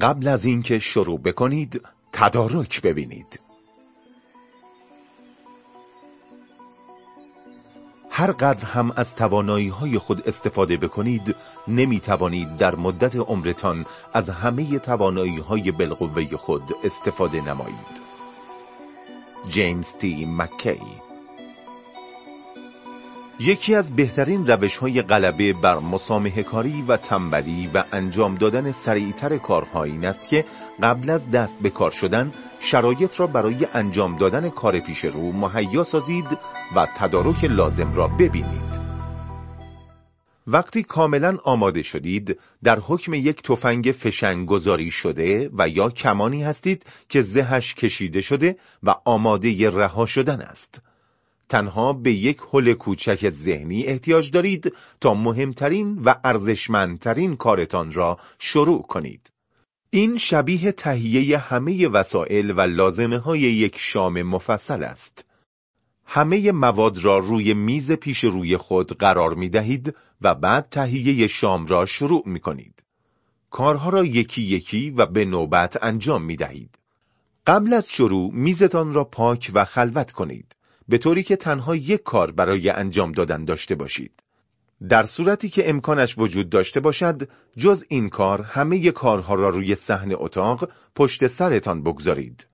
قبل از اینکه شروع بکنید تدارک ببینید. هر قدر هم از توانایی های خود استفاده بکنید نمی توانید در مدت عمرتان از همه توانایی های بالقوه خود استفاده نمایید. جیمز تی مکی یکی از بهترین روش های غلبه بر مسامه کاری و تنبلی و انجام دادن سریعتر کارها این است که قبل از دست به کار شدن شرایط را برای انجام دادن کار پیش رو مهیا سازید و تدارک لازم را ببینید. وقتی کاملا آماده شدید در حکم یک تفنگ فشنگ گذاری شده و یا کمانی هستید که زهش کشیده شده و آماده رها شدن است. تنها به یک حل کوچک ذهنی احتیاج دارید تا مهمترین و ارزشمندترین کارتان را شروع کنید. این شبیه تهیه همه وسایل و لازمه های یک شام مفصل است. همه مواد را روی میز پیش روی خود قرار می دهید و بعد تهیه شام را شروع می کنید. کارها را یکی یکی و به نوبت انجام می دهید. قبل از شروع میزتان را پاک و خلوت کنید. به طوری که تنها یک کار برای انجام دادن داشته باشید. در صورتی که امکانش وجود داشته باشد، جز این کار همه کارها را روی صحن اتاق پشت سرتان بگذارید.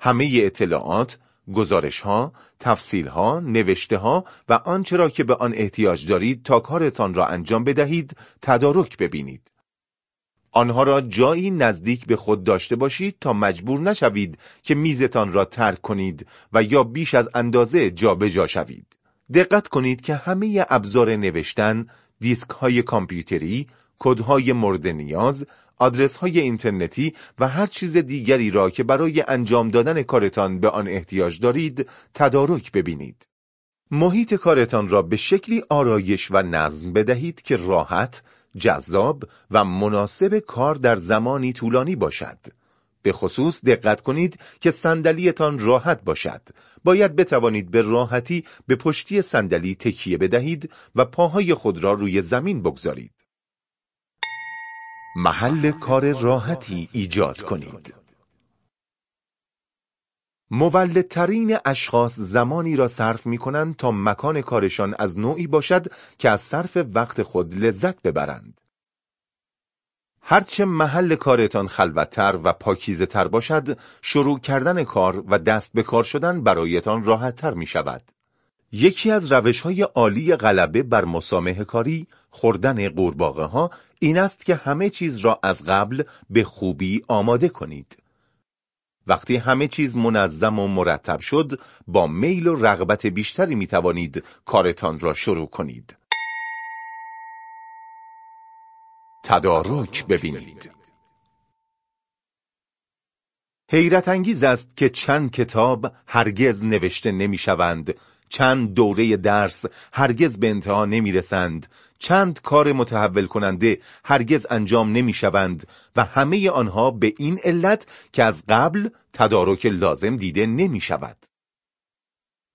همه اطلاعات، گزارشها، تفصیلها، نوشتهها و آنچه را که به آن احتیاج دارید تا کارتان را انجام بدهید، تدارک ببینید. آنها را جایی نزدیک به خود داشته باشید تا مجبور نشوید که میزتان را ترک کنید و یا بیش از اندازه جابجا جا شوید. دقت کنید که همه ابزار نوشتن، دیسک های کامپیوتری، کدهای مورد نیاز، آدرس های اینترنتی و هر چیز دیگری را که برای انجام دادن کارتان به آن احتیاج دارید تدارک ببینید. محیط کارتان را به شکلی آرایش و نظم بدهید که راحت، جذاب و مناسب کار در زمانی طولانی باشد. به خصوص دقت کنید که صندلیتان راحت باشد. باید بتوانید به راحتی به پشتی صندلی تکیه بدهید و پاهای خود را روی زمین بگذارید. محل کار راحتی ایجاد کنید. مولدترین اشخاص زمانی را صرف می کنند تا مکان کارشان از نوعی باشد که از صرف وقت خود لذت ببرند. هرچه محل کارتان خلوتتر و پاکیزه تر باشد، شروع کردن کار و دست به کار شدن برایتان راحتتر می شود. یکی از روش های عالی غلبه بر مسامه کاری، خوردن قورباغه ها، این است که همه چیز را از قبل به خوبی آماده کنید. وقتی همه چیز منظم و مرتب شد با میل و رغبت بیشتری می توانید کارتان را شروع کنید. تدارک ببینید. حیرت انگیز است که چند کتاب هرگز نوشته نمی شوند چند دوره درس هرگز به انتها نمی رسند چند کار متحول کننده هرگز انجام نمی شوند و همه آنها به این علت که از قبل تدارک لازم دیده نمی شود.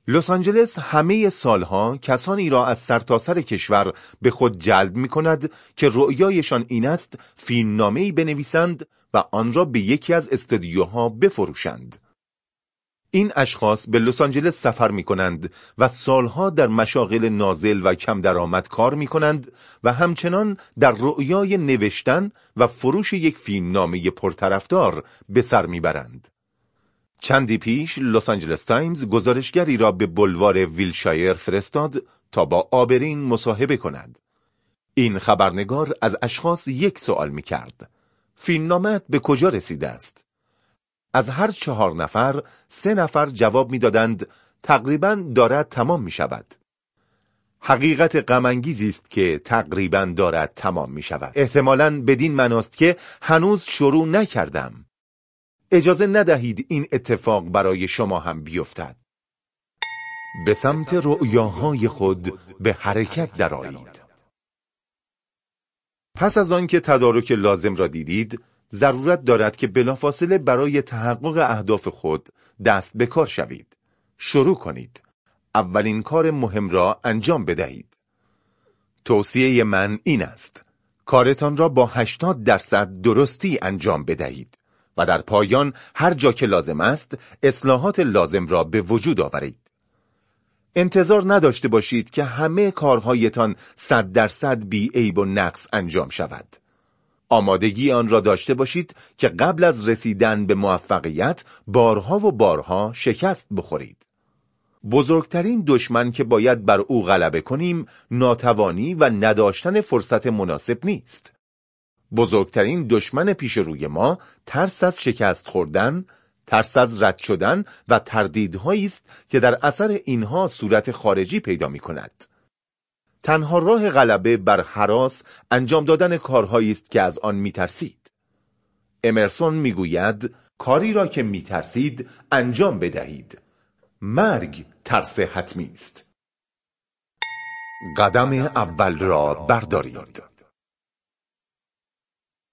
لس آنجلس همه سالها کسانی را از سرتاسر سر کشور به خود جلب می کند که رؤیایشان این است فیلمنامه‌ای بنویسند و آن را به یکی از استودیوها بفروشند. این اشخاص به لس آنجلس سفر می کنند و سالها در مشاغل نازل و کم درآمد کار می کنند و همچنان در رؤیای نوشتن و فروش یک فیلمنامه پرطرفدار به سر می‌برند. چندی پیش لس آنجلس تایمز گزارشگری را به بلوار ویلشایر فرستاد تا با عابرین مصاحبه کند. این خبرنگار از اشخاص یک سوال می کرد. فیلمنامت به کجا رسیده است؟ از هر چهار نفر سه نفر جواب می‌دادند تقریبا دارد تمام می شود. حقیقت غمانگیزی است که تقریبا دارد تمام می شود. احتمالاً بدین مناست که هنوز شروع نکردم. اجازه ندهید این اتفاق برای شما هم بیفتد. به سمت رؤیاهای خود به حرکت درآیید. پس از آنکه تدارک لازم را دیدید، ضرورت دارد که بلافاصله برای تحقق اهداف خود دست به کار شوید. شروع کنید. اولین کار مهم را انجام بدهید. توصیه من این است. کارتان را با 80 درصد درستی انجام بدهید و در پایان هر جا که لازم است اصلاحات لازم را به وجود آورید. انتظار نداشته باشید که همه کارهایتان صد درصد بی عیب و نقص انجام شود. آمادگی آن را داشته باشید که قبل از رسیدن به موفقیت بارها و بارها شکست بخورید. بزرگترین دشمن که باید بر او غلبه کنیم ناتوانی و نداشتن فرصت مناسب نیست. بزرگترین دشمن پیش روی ما ترس از شکست خوردن، ترس از رد شدن و تردیدهایی است که در اثر اینها صورت خارجی پیدا می کند. تنها راه غلبه بر حراس انجام دادن کارهایی است که از آن میترسید. امرسون می‌گوید کاری را که میترسید انجام بدهید. مرگ ترس حتمی است. قدم اول را بردارید.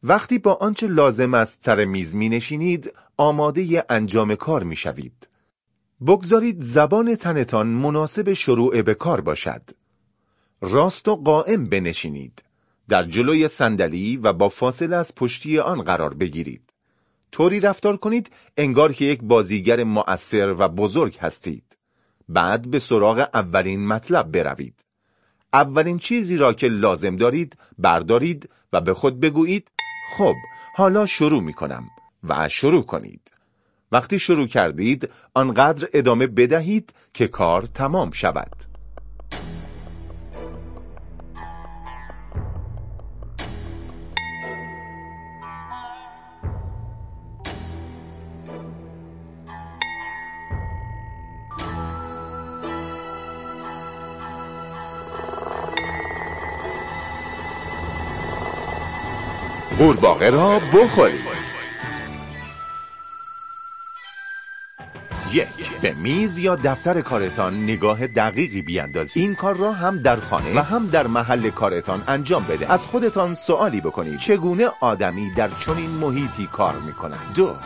وقتی با آنچه لازم است سر میز می نشینید، آماده انجام کار می شوید. بگذارید زبان تنتان مناسب شروع به کار باشد. راست و قائم بنشینید. در جلوی صندلی و با فاصله از پشتی آن قرار بگیرید. طوری رفتار کنید انگار که یک بازیگر مؤثر و بزرگ هستید. بعد به سراغ اولین مطلب بروید. اولین چیزی را که لازم دارید بردارید و به خود بگویید خب حالا شروع می کنم و شروع کنید. وقتی شروع کردید آنقدر ادامه بدهید که کار تمام شود. قورباغه را بخورید یک به میز یا دفتر کارتان نگاه دقیقی بیاندازید. این کار را هم در خانه و هم در محل کارتان انجام بده. از خودتان سوالی بکنید. چگونه آدمی در چنین محیطی کار می‌کنند دو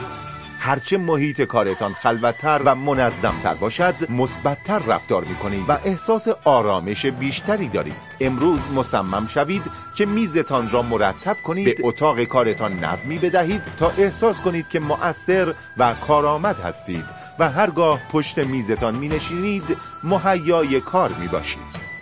هرچه محیط کارتان خلوتتر و منظمتر باشد مثبتتر رفتار می‌کنید و احساس آرامش بیشتری دارید. امروز مصمم شوید که میزتان را مرتب کنید به اتاق کارتان نظمی بدهید تا احساس کنید که مؤثر و کارآمد هستید و هرگاه پشت میزتان می نشینید مهیای کار می باشید